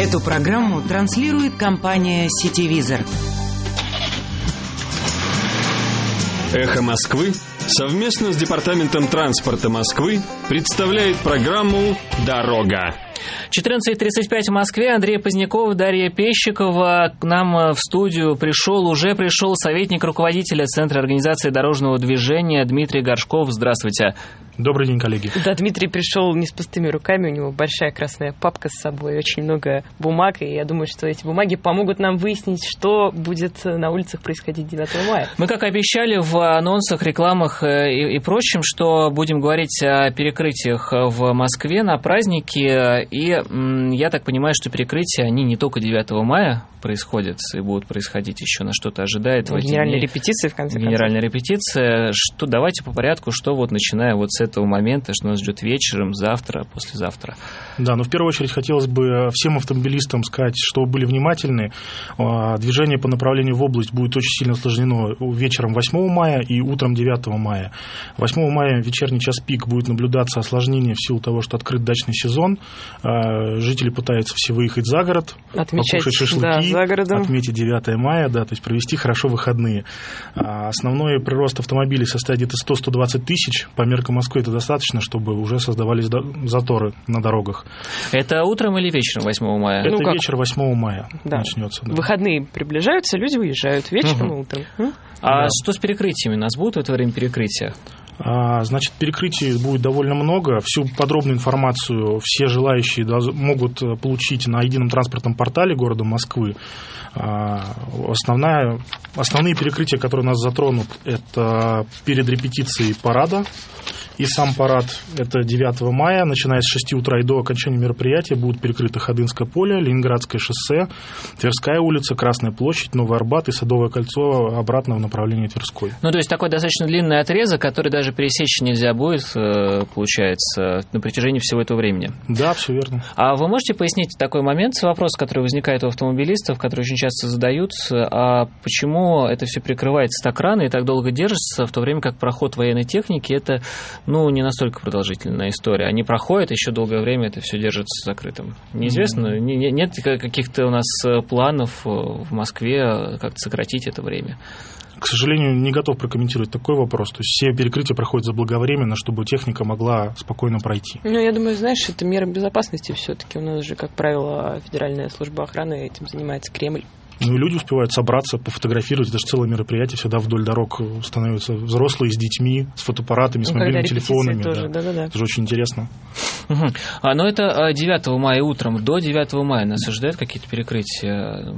Эту программу транслирует компания «Сетевизор». «Эхо Москвы» совместно с Департаментом транспорта Москвы представляет программу «Дорога». 14.35 в Москве. Андрей Поздняков, Дарья Пещикова. К нам э, в студию пришел, уже пришел советник руководителя Центра организации дорожного движения Дмитрий Горшков. Здравствуйте. Добрый день, коллеги. Да, Дмитрий пришел не с пустыми руками, у него большая красная папка с собой, очень много бумаг, и я думаю, что эти бумаги помогут нам выяснить, что будет на улицах происходить 9 мая. Мы, как обещали в анонсах, рекламах э, и, и прочем, что будем говорить о перекрытиях в Москве на праздники, и я так понимаю, что перекрытия, они не только 9 мая происходят и будут происходить еще на что-то ожидает. Генеральная репетиция, в конце концов. Генеральная репетиция. Что, давайте по порядку, что вот начиная вот с этого момента, что нас ждет вечером, завтра, послезавтра. Да, но в первую очередь хотелось бы всем автомобилистам сказать, что были внимательны. А, движение по направлению в область будет очень сильно осложнено вечером 8 мая и утром 9 мая. 8 мая вечерний час пик будет наблюдаться осложнение в силу того, что открыт дачный сезон. А, жители пытаются все выехать за город, Отмечать, покушать шашлыки, да, за городом. отметить 9 мая, да, то есть провести хорошо выходные. А, основной прирост автомобилей составит где-то 100-120 тысяч. По меркам Москвы это достаточно, чтобы уже создавались заторы на дорогах. Это утром или вечером 8 мая? Это ну, вечер 8 мая да. начнется. Да. Выходные приближаются, люди уезжают вечером угу. и утром. А да. что с перекрытиями? У нас будут в это время перекрытия? А, значит, перекрытий будет довольно много. Всю подробную информацию все желающие могут э, получить на едином транспортном портале города Москвы. А, основная, основные перекрытия, которые нас затронут, это перед репетицией парада и сам парад. Это 9 мая, начиная с 6 утра и до окончания мероприятия будут перекрыты Ходынское поле, Ленинградское шоссе, Тверская улица, Красная площадь, Новый Арбат и Садовое кольцо обратно в направлении Тверской. Ну, то есть такой достаточно длинный отрезок, который даже пересечь нельзя будет, э, получается, на протяжении всего этого времени. Да, все верно. А вы можете пояснить такой момент, вопрос, который возникает у автомобилистов, который очень часто задают, а почему это все прикрывается так рано и так долго держится, в то время как проход военной техники это ну, не настолько продолжительная история. Они проходят, еще долгое время это все держится закрытым. Неизвестно, mm-hmm. нет каких-то у нас э, планов э, в Москве э, как-то сократить это время. К сожалению, не готов прокомментировать такой вопрос. То есть все перекрытия проходят заблаговременно, чтобы техника могла спокойно пройти. Ну, я думаю, знаешь, это мера безопасности все-таки. У нас же, как правило, Федеральная служба охраны этим занимается Кремль. Ну, и люди успевают собраться, пофотографировать. Даже целое мероприятие всегда вдоль дорог становятся взрослые с детьми, с фотоаппаратами, с ну, мобильными телефонами. Тоже, да. Да, да, Это же очень интересно. Угу. А, но это 9 а, мая утром. До 9 мая нас ожидают какие-то перекрытия?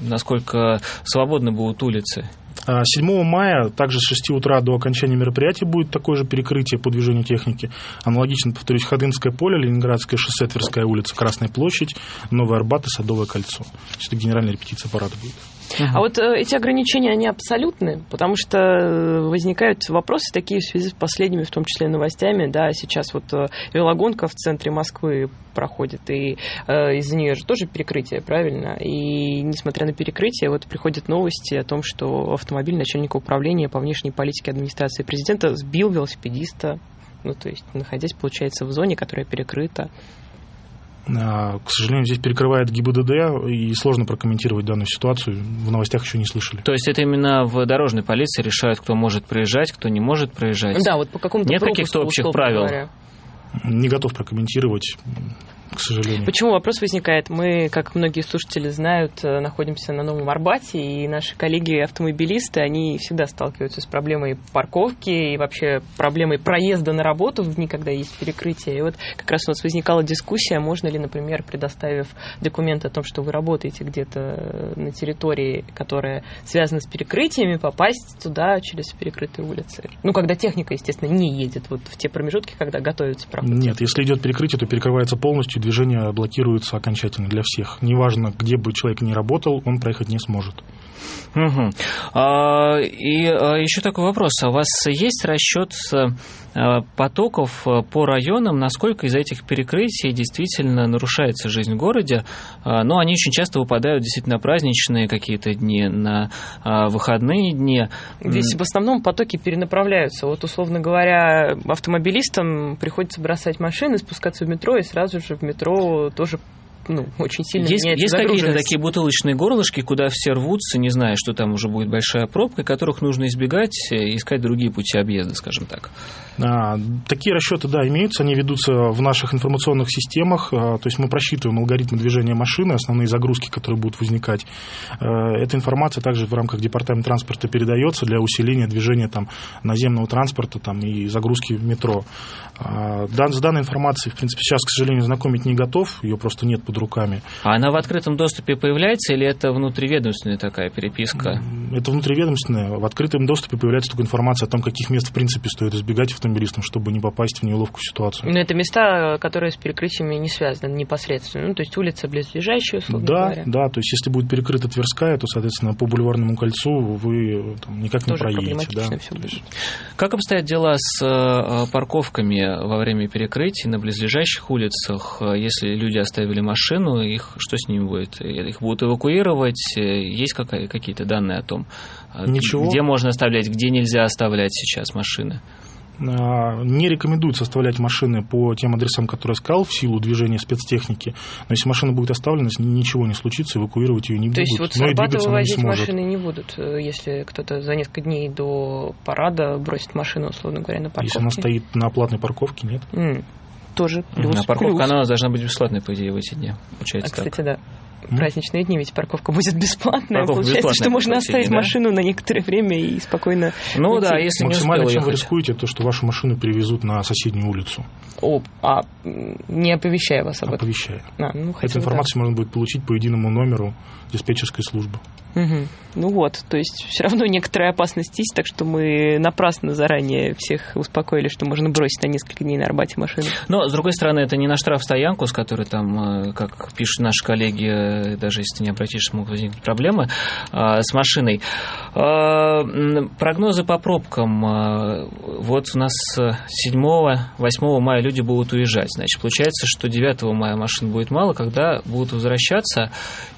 Насколько свободны будут улицы? 7 а, мая также с 6 утра до окончания мероприятия будет такое же перекрытие по движению техники. Аналогично, повторюсь, Ходынское поле, Ленинградское шоссе, Тверская улица, Красная площадь, Новый Арбат и Садовое кольцо. Это генеральная репетиция парада будет. А вот э, эти ограничения, они абсолютны, потому что э, возникают вопросы такие в связи с последними, в том числе, новостями. Да, сейчас вот э, велогонка в центре Москвы проходит, и из-за нее же тоже перекрытие, правильно? И несмотря на перекрытие, вот приходят новости о том, что автомобиль начальника управления по внешней политике администрации президента сбил велосипедиста, ну, то есть находясь, получается, в зоне, которая перекрыта. А, к сожалению, здесь перекрывает ГИБДД, и сложно прокомментировать данную ситуацию. В новостях еще не слышали. То есть это именно в дорожной полиции решают, кто может проезжать, кто не может проезжать? Да, вот по какому-то Нет каких-то общих правил? Говоря. Не готов прокомментировать к сожалению. Почему вопрос возникает? Мы, как многие слушатели знают, э, находимся на Новом Арбате, и наши коллеги-автомобилисты, они всегда сталкиваются с проблемой парковки и вообще проблемой проезда на работу в дни, когда есть перекрытие. И вот как раз у нас возникала дискуссия, можно ли, например, предоставив документ о том, что вы работаете где-то на территории, которая связана с перекрытиями, попасть туда через перекрытые улицы. Ну, когда техника, естественно, не едет вот в те промежутки, когда готовится проход. Нет, если идет перекрытие, то перекрывается полностью движение блокируется окончательно для всех. Неважно, где бы человек ни работал, он проехать не сможет. Угу. А, и а, еще такой вопрос. А у вас есть расчет а, потоков а, по районам, насколько из этих перекрытий действительно нарушается жизнь в городе? А, но они очень часто выпадают действительно на праздничные какие-то дни, на выходные дни. Здесь в основном потоки перенаправляются. Вот, условно говоря, автомобилистам приходится бросать машины, спускаться в метро и сразу же в метро тоже ну, очень сильно есть, меняется Есть какие-то такие бутылочные горлышки, куда все рвутся, не зная, что там уже будет большая пробка, которых нужно избегать, э, искать другие пути объезда, скажем так. А, такие расчеты, да, имеются, они ведутся в наших информационных системах, а, то есть мы просчитываем алгоритмы движения машины, основные загрузки, которые будут возникать. А, эта информация также в рамках департамента транспорта передается для усиления движения там, наземного транспорта там, и загрузки в метро. А, дан- с данной информацией, в принципе, сейчас, к сожалению, знакомить не готов, ее просто нет под руками. А она в открытом доступе появляется или это внутриведомственная такая переписка? Это внутриведомственное. В открытом доступе появляется только информация о том, каких мест, в принципе, стоит избегать автомобилистам, чтобы не попасть в неловкую ситуацию. Но это места, которые с перекрытиями не связаны непосредственно. Ну, то есть улица близлежащая, условно Да, говоря. да, то есть если будет перекрыта Тверская, то, соответственно, по бульварному кольцу вы там, никак не Тоже проедете. Да? есть- будет. Как обстоят дела с э, во время перекрытий на близлежащих улицах? Э, Если люди оставили машину, их что с ними будет? Э, Их будут эвакуировать? Э, Есть какая- какие-то данные о том, Ничего. где можно оставлять, где нельзя оставлять сейчас машины? А, Не рекомендуется оставлять машины по тем адресам, которые сказал, в силу движения спецтехники. Но если машина будет оставлена, ничего не случится, эвакуировать ее не То будут. есть вот с Арбата не вывозить сможет. машины не будут, э, если кто-то за несколько дней до парада бросит машину, условно говоря, на парковке. Если она стоит на платной парковке, нет. М, Тоже плюс. а парковка, плюс. она должна быть бесплатной, по идее, в эти дни. А, Получается так. кстати, да. М. Праздничные дни, ведь парковка будет бесплатная. Парковка Получается, бесплатная что можно в оставить да. машину на некоторое время и спокойно... Ну уйти. да, если не Максимально, чем вы рискуете, то, что вашу машину перевезут на соседнюю улицу, О, а, не оповещая вас об этом. оповещая. А, ну, Эту информацию можно будет получить по единому номеру диспетчерской службы. так. Мгм. Ну вот, то есть все равно некоторая опасность есть, так что мы напрасно заранее всех успокоили, что можно бросить на несколько дней на Арбате машину. Но, с другой стороны, это не на штраф-стоянку, с которой там, э, как пишут наши коллеги, э, даже если ты не обратишься, могут возникнуть проблемы э, с машиной. М, Прогнозы по пробкам. э, Вот у нас 7-8 мая люди будут уезжать. Значит, получается, что 9 мая машин будет мало, когда будут возвращаться,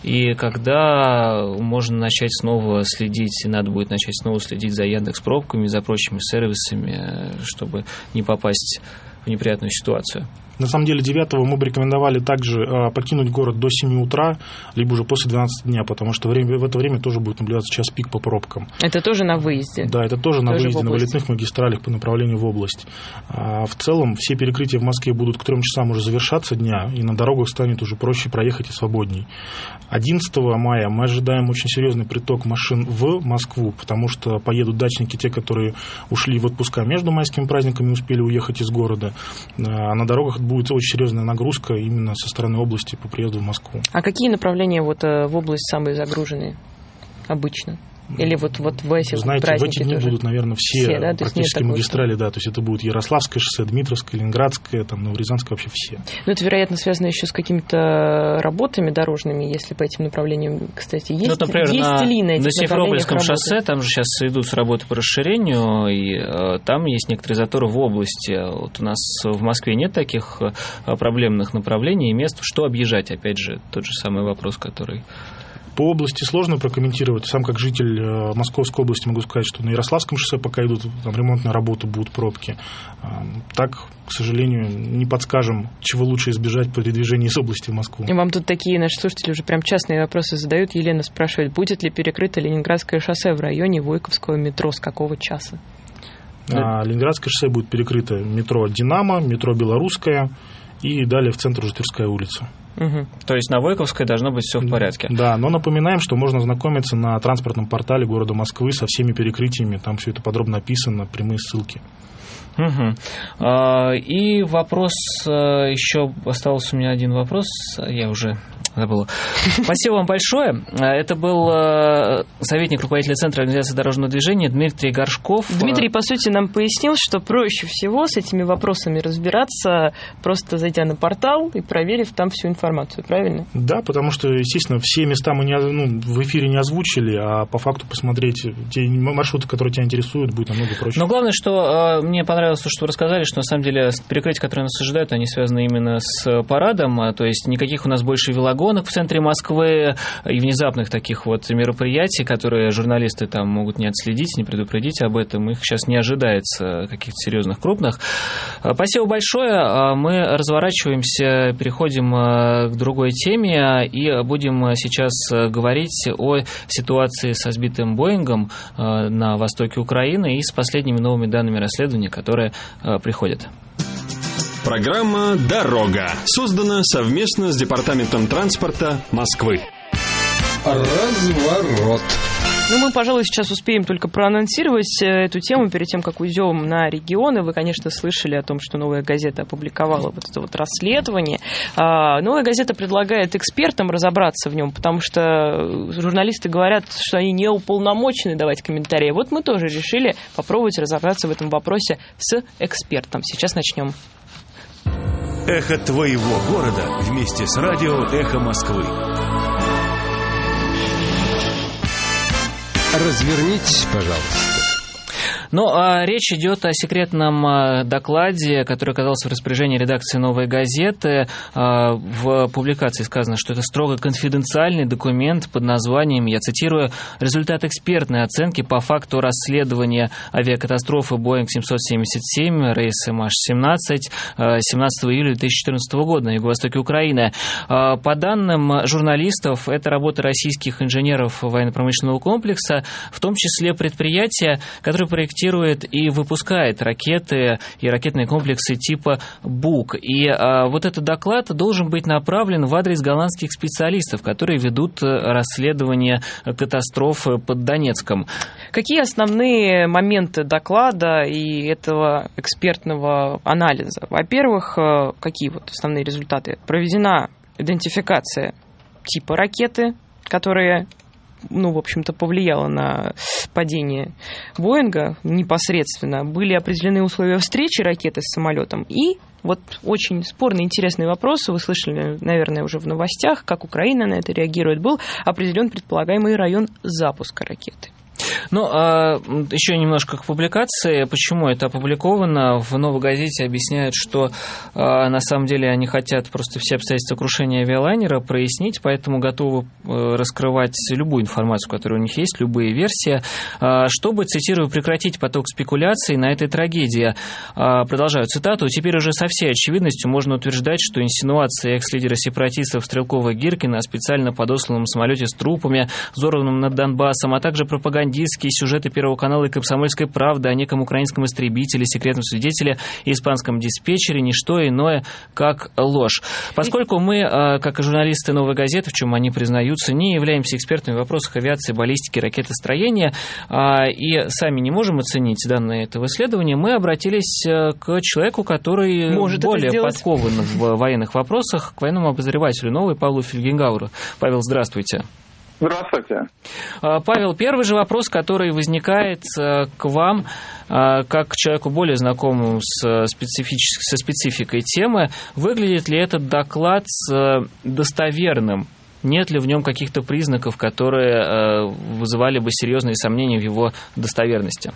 и когда можно начать снова следить, и надо будет начать снова следить за Яндекс пробками, за прочими сервисами, э, чтобы не попасть в неприятную ситуацию. На самом деле 9 мы бы рекомендовали также э, покинуть город до 7 утра, либо уже после 12 дня, потому что время, в это время тоже будет наблюдаться час пик по пробкам. Это тоже на выезде. Да, это тоже на Тоже в выезде на вылетных магистралях по направлению в область. А в целом все перекрытия в Москве будут к 3 часам уже завершаться дня, и на дорогах станет уже проще проехать и свободней. 11 мая мы ожидаем очень серьезный приток машин в Москву, потому что поедут дачники, те, которые ушли в отпуска между майскими праздниками и успели уехать из города. А на дорогах будет очень серьезная нагрузка именно со стороны области по приезду в Москву. А какие направления вот э, в область самые загруженные обычно? Или вот, вот в эти Знаете, в эти дни тоже? будут, наверное, все, Все, да? То есть нет практически такого, магистрали, да, то есть это будет Ярославское шоссе, Дмитровское, Ленинградское, там, Новорязанское, вообще все. Ну, это, вероятно, связано еще с какими-то работами дорожными, если по этим направлениям, кстати, есть, Ну, например, есть на, ли на этих на работы? шоссе, там же сейчас идут работы по расширению, и э, там есть некоторые заторы в области. Вот у нас в Москве нет таких э, проблемных направлений и мест. Что объезжать? Опять же, тот же самый вопрос, который... По области сложно прокомментировать. Сам как житель э, Московской области могу сказать, что на Ярославском шоссе пока идут там, ремонтные работы, будут пробки. А, Так, к сожалению, не подскажем, чего лучше избежать при движении из области в Москву. И Вам тут такие наши слушатели уже прям частные вопросы задают. Елена спрашивает, будет ли перекрыто Ленинградское шоссе в районе Войковского метро, с какого часа? А Ленинградское шоссе будет перекрыто метро «Динамо», метро «Белорусская» и далее в центр уже Тверская улица. Мгм. То есть на Войковской должно быть все в порядке. Да, но напоминаем, что можно ознакомиться на транспортном портале города Москвы со всеми перекрытиями. Там все это подробно описано, прямые ссылки. А, И вопрос, э, еще остался у меня один вопрос, я уже забыл. Спасибо вам большое. А, Это был э, советник руководителя Центра организации дорожного движения Дмитрий Горшков. Дмитрий, по сути, нам пояснил, что проще всего с этими вопросами разбираться, просто зайдя на портал и проверив там всю информацию, правильно? Да, потому что, естественно, все места мы не, ну, в эфире не озвучили, а по факту посмотреть те маршруты, которые тебя интересуют, будет намного проще. Но главное, что э, мне понравилось то, что вы рассказали, что на самом деле перекрытия, которые нас ожидают, они связаны именно с парадом, а, то есть никаких у нас больше велогодков гонок в центре Москвы и внезапных таких вот мероприятий, которые журналисты там могут не отследить, не предупредить об этом. Их сейчас не ожидается каких-то серьезных крупных. Спасибо большое. Мы разворачиваемся, переходим к другой теме и будем сейчас говорить о ситуации со сбитым Боингом на востоке Украины и с последними новыми данными расследования, которые приходят. Программа «Дорога» создана совместно с Департаментом транспорта Москвы. Разворот. Ну, мы, пожалуй, сейчас успеем только проанонсировать э, эту тему перед тем, как уйдем на регионы. Вы, конечно, слышали о том, что «Новая газета» опубликовала вот это вот расследование. А, «Новая газета» предлагает экспертам разобраться в нем, потому что журналисты говорят, что они не уполномочены давать комментарии. Вот мы тоже решили попробовать разобраться в этом вопросе с экспертом. Сейчас начнем. Эхо твоего города вместе с радио «Эхо Москвы». Развернитесь, пожалуйста. Ну, а речь идет о секретном а, докладе, который оказался в распоряжении редакции «Новой газеты». А, в публикации сказано, что это строго конфиденциальный документ под названием, я цитирую, «Результат экспертной оценки по факту расследования авиакатастрофы Boeing 777, рейс MH17, 17 июля 2014 года на юго-востоке Украины». А, по данным журналистов, это работа российских инженеров военно-промышленного комплекса, в том числе предприятия, которые проектируют проектирует и выпускает ракеты и ракетные комплексы типа БУК. И а, вот этот доклад должен быть направлен в адрес голландских специалистов, которые ведут э, расследование катастрофы под Донецком. Какие основные моменты доклада и этого экспертного анализа? Во-первых, э, какие вот основные результаты? Проведена идентификация типа ракеты, которые ну, в общем-то, повлияло на падение Боинга непосредственно. Были определены условия встречи ракеты с самолетом и вот очень спорный, интересный вопрос. Вы слышали, наверное, уже в новостях, как Украина на это реагирует. Был определен предполагаемый район запуска ракеты. Ну, а еще немножко к публикации. Почему это опубликовано? В «Новой газете» объясняют, что а, на самом деле они хотят просто все обстоятельства крушения авиалайнера прояснить, поэтому готовы э, раскрывать любую информацию, которая у них есть, любые версии, а, чтобы, цитирую, прекратить поток спекуляций на этой трагедии. А, продолжаю цитату. «Теперь уже со всей очевидностью можно утверждать, что инсинуация экс-лидера сепаратистов Стрелкова-Гиркина о специально подосланном самолете с трупами, взорванном над Донбассом, а также пропаганда пропагандистские сюжеты Первого канала и «Комсомольской правды» о неком украинском истребителе, секретном свидетеле и испанском диспетчере, не что иное, как ложь. Поскольку мы, а, как и журналисты «Новой газеты», в чем они признаются, не являемся экспертами в вопросах авиации, баллистики, ракетостроения а, и сами не можем оценить данные этого исследования, мы обратились э, к человеку, который Может более подкован в военных вопросах, к военному обозревателю «Новой» Павлу Фельгенгауру. Павел, здравствуйте. Здравствуйте. А, Павел, первый же вопрос, который возникает э, к вам, а, как к человеку более знакомому с специфич... со спецификой темы, выглядит ли этот доклад э, достоверным? Нет ли в нем каких-то признаков, которые э, вызывали бы серьезные сомнения в его достоверности?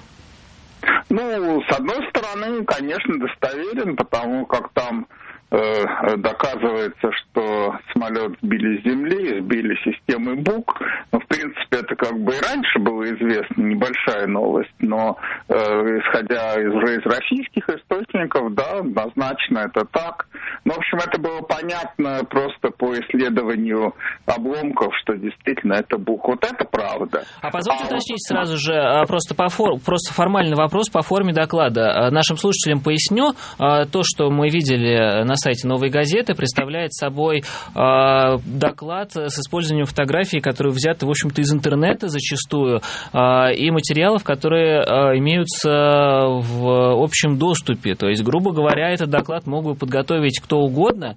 Ну, с одной стороны, конечно, достоверен, потому как там Э, доказывается, что самолет сбили с земли, сбили системы БУК. Ну, в принципе, это как бы и раньше было известно, небольшая новость, но э, исходя из, уже из российских источников, да, однозначно это так. Ну, в общем, это было понятно просто по исследованию обломков, что действительно это БУК. Вот это правда. А позвольте а уточнить вот... сразу же, а, просто, по фор... просто формальный вопрос по форме доклада. А, нашим слушателям поясню, то, что мы видели на сайте «Новой газеты» представляет собой доклад с использованием фотографий, которые взяты, в общем-то, из интернета зачастую, и материалов, которые имеются в общем доступе. То есть, грубо говоря, этот доклад мог бы подготовить кто угодно,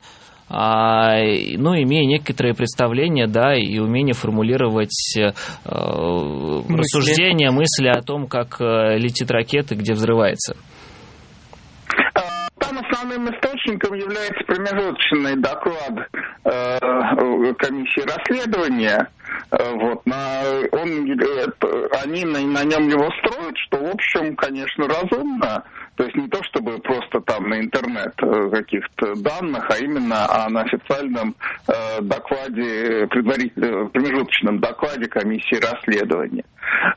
ну, имея некоторые представления, да, и умение формулировать э, мысли. рассуждения, мысли о том, как э, летит ракета, где взрывается. Там основным источником является промежуточный доклад э, комиссии расследования, Вот, на, он, это, они на, на нем его строят, что, в общем, конечно, разумно. То есть не то, чтобы просто там на интернет каких-то данных, а именно а на официальном э, докладе, предварительном, промежуточном докладе комиссии расследования.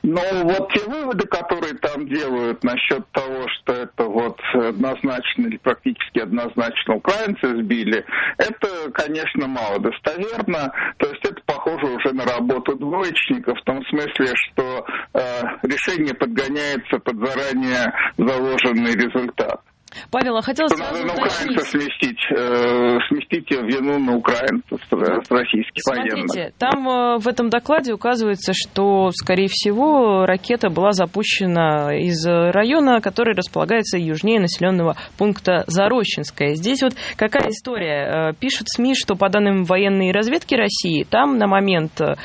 Но вот те выводы, которые там делают насчет того, что это вот однозначно или практически однозначно украинцы сбили, это, конечно, мало достоверно. То есть это похоже уже на работу двоечников в том смысле, что э, решение подгоняется под заранее заложенный результат. Павел, а хотелось Надо на украинцев сместить, э, сместить вину на украинцев с российских Смотрите, военных. там э, в этом докладе указывается, что, скорее всего, ракета была запущена из района, который располагается южнее населенного пункта Зарощенская. Здесь вот какая история? Э, пишут СМИ, что по данным военной разведки России, там на момент, э,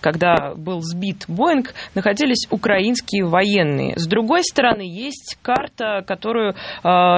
когда был сбит Боинг, находились украинские военные. С другой стороны, есть карта, которую э,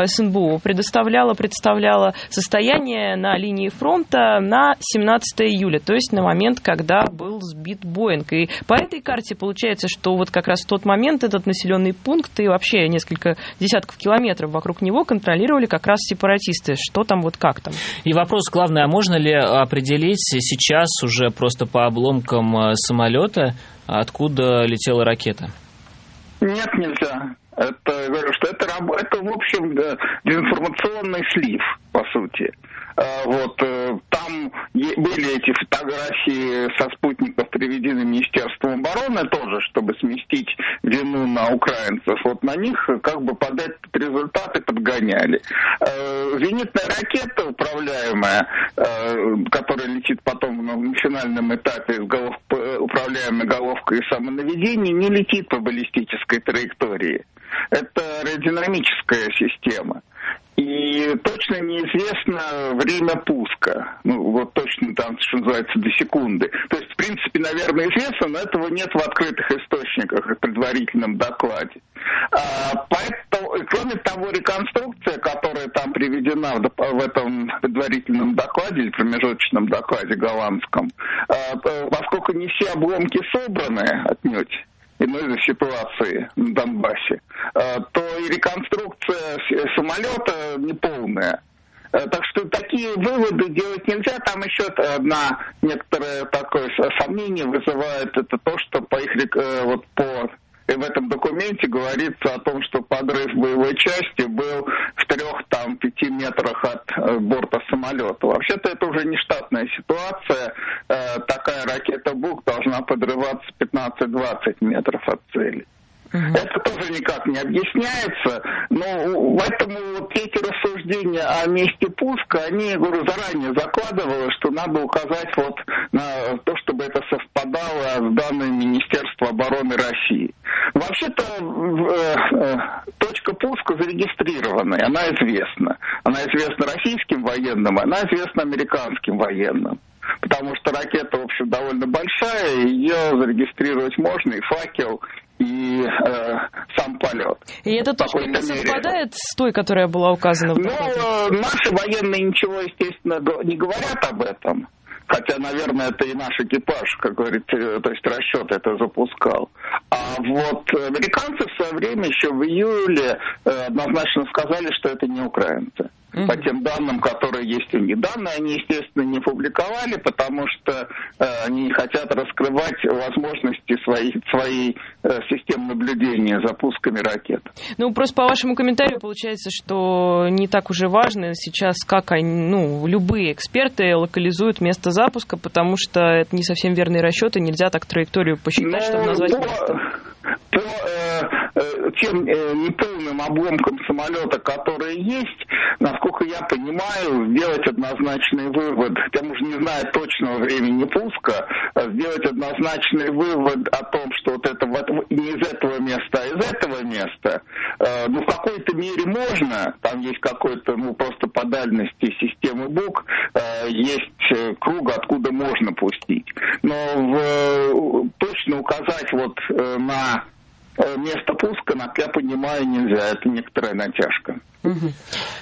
СНБУ предоставляла, представляла состояние на линии фронта на 17 июля, то есть на момент, когда был сбит Боинг. И по этой карте получается, что вот как раз в тот момент этот населенный пункт и вообще несколько десятков километров вокруг него контролировали как раз сепаратисты. Что там, вот как там? И вопрос главный, а можно ли определить сейчас уже просто по обломкам э, самолета, откуда летела ракета? Нет, нельзя. Это, говорю, что это, это в общем, да, информационный слив, по сути. А, вот э, там были эти фотографии со спутников приведены Министерством обороны тоже, чтобы сместить вину на украинцев. Вот на них как бы под этот результаты подгоняли. Э, зенитная ракета управляемая, э, которая летит потом на финальном этапе с голов, управляемой головкой самонаведения, не летит по баллистической траектории. Это аэродинамическая система. И точно неизвестно время пуска. Ну, вот точно там, что называется, до секунды. То есть, в принципе, наверное, известно, но этого нет в открытых источниках и предварительном докладе. А, поэтому, кроме того, реконструкция, которая там приведена в, в этом предварительном докладе промежуточном докладе голландском, а, поскольку не все обломки собраны отнюдь, иной ситуации на Донбассе, э, то и реконструкция самолета неполная. Э, так что такие выводы делать нельзя. Там еще одна некоторое такое сомнение вызывает это то, что по их э, вот по и в этом документе говорится о том, что подрыв боевой части был в трех там пяти метрах от э, борта самолета. Вообще-то это уже не штатная ситуация. Э, такая ракета БУК должна подрываться 15-20 метров от цели. Это тоже никак не объясняется, но поэтому вот эти рассуждения о месте пуска, они, я говорю, заранее закладывала, что надо указать вот на то, чтобы это совпадало с данными Министерства обороны России. Вообще-то э, э, точка пуска зарегистрированная, она известна. Она известна российским военным, она известна американским военным потому что ракета, в общем, довольно большая, ее зарегистрировать можно, и факел, и э, сам полет. И эта точка не совпадает с той, которая была указана в Ну, э, наши военные ничего, естественно, не говорят об этом. Хотя, наверное, это и наш экипаж, как говорится, э, то есть расчет это запускал. А вот американцы в свое время еще в июле э, однозначно сказали, что это не украинцы mm-hmm. по тем данным, которые есть у них. Данные они, естественно, не публиковали, потому что э, они не хотят раскрывать возможности своей, своей э, системы наблюдения за пусками ракет. Ну, просто по вашему комментарию получается, что не так уже важно сейчас, как они, ну, любые эксперты локализуют место запуска, потому что это не совсем верные расчеты, нельзя так траекторию посчитать, ну, чтобы назвать по, место. По э, э, тем э, неполным обломкам самолета, которые есть, насколько я понимаю, сделать однозначный вывод, к тому же не зная точного времени пуска, а сделать однозначный вывод о том, что вот это вот не из этого места, а из этого места, э, ну, в какой-то мере можно, там есть какой-то, ну, просто по дальности системы БУК, э, есть э, круг, откуда можно пустить. Но в, точно указать вот на место пуска, я понимаю, нельзя, это некоторая натяжка.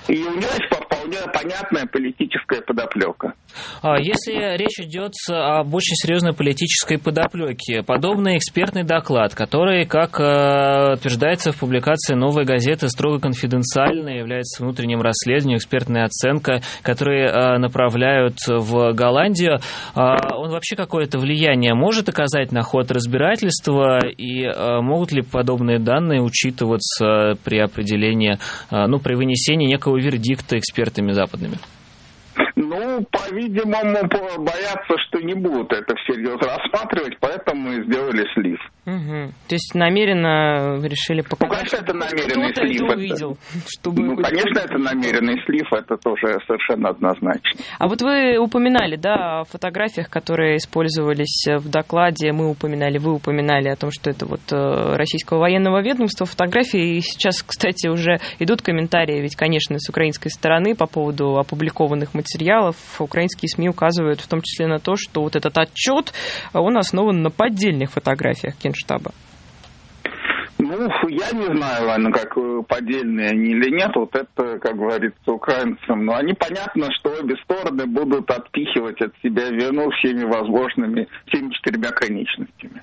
И у него есть вполне понятная политическая подоплека. А если речь идет об очень серьезной политической подоплеке, подобный экспертный доклад, который, как э, утверждается в публикации «Новой газеты», строго конфиденциальный, является внутренним расследованием, экспертная оценка, которые э, направляют в Голландию, а он вообще какое-то влияние может оказать на ход разбирательства, и э, могут ли подобные данные учитываться при определении, ну, при вынесении некого вердикта экспертами западными? Ну, по-видимому, боятся, что не будут это всерьез рассматривать, поэтому и сделали слив. Угу. То есть намеренно решили показать, ну, конечно, это намеренный слив. Это увидел, чтобы ну, конечно, это намеренный слив, это тоже совершенно однозначно. А вот вы упоминали, да, о фотографиях, которые использовались в докладе, мы упоминали, вы упоминали о том, что это вот э, российского военного ведомства фотографии, и сейчас, кстати, уже идут комментарии, ведь, конечно, с украинской стороны по поводу опубликованных материалов украинские СМИ указывают в том числе на то, что вот этот отчет, он основан на поддельных фотографиях Генштаба. Ну, я не знаю, ладно, как э, поддельные они или нет, вот это, как говорится, украинцам. Но они понятно, что обе стороны будут отпихивать от себя вину всеми возможными, всеми четырьмя конечностями.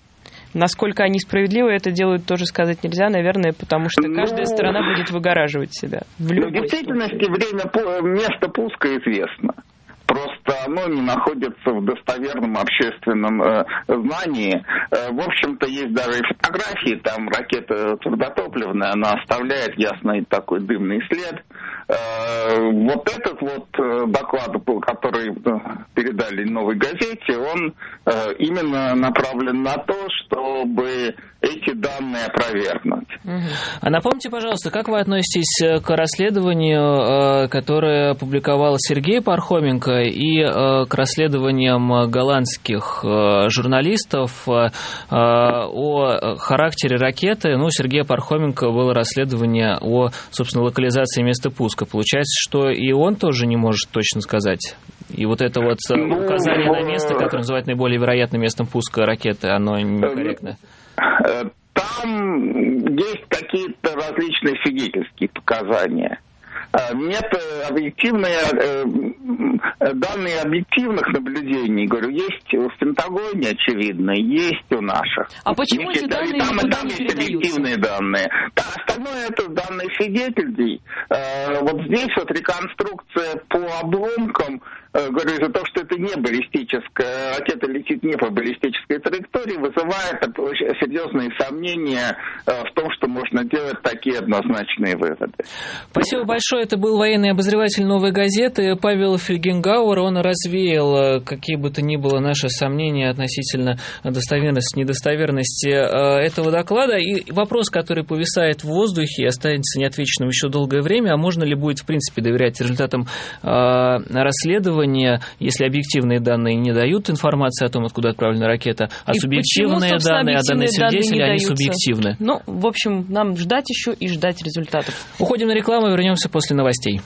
Насколько они справедливо это делают, тоже сказать нельзя, наверное, потому что каждая ну, сторона будет выгораживать себя. В, в действительности случае. время, место пуска известно оно не находится в достоверном общественном э, знании. Э, в общем-то, есть даже и фотографии, там ракета твердотопливная, она оставляет ясный такой дымный след. Э, вот этот вот э, доклад, который э, передали новой газете, он именно направлен на то, чтобы эти данные опровергнуть. А напомните, пожалуйста, как вы относитесь к расследованию, которое опубликовал Сергей Пархоменко, и к расследованиям голландских журналистов о характере ракеты? Ну, у Сергея Пархоменко было расследование о, собственно, локализации места пуска. Получается, что и он тоже не может точно сказать? И вот это вот ну, указание на место, которое называют наиболее вероятным местом пуска ракеты, оно некорректно? Там есть какие-то различные свидетельские показания. Э, нет э, объективные э, данные объективных наблюдений, говорю, есть в Пентагоне, очевидно, есть у наших. А почему эти данные там, там есть объективные данные. Да, остальное это данные свидетелей. Вот здесь вот реконструкция по обломкам Э, говорю, из-за того, что это не баллистическая, ракета летит не по баллистической траектории, вызывает серьезные сомнения э, в том, что можно делать такие однозначные выводы. Спасибо большое. Это был военный обозреватель «Новой газеты» Павел Фельгенгауэр. Он развеял э, какие бы то ни было наши сомнения относительно достоверности, недостоверности этого доклада. И вопрос, который повисает в воздухе и останется неотвеченным еще долгое время, а можно ли будет, в принципе, доверять результатам расследования, исследования, если объективные данные не дают информации о том, откуда отправлена ракета, а и субъективные почему, данные о данной свидетеле, они субъективны. Ну, в общем, нам ждать еще и ждать результатов. Уходим на рекламу и вернемся после новостей.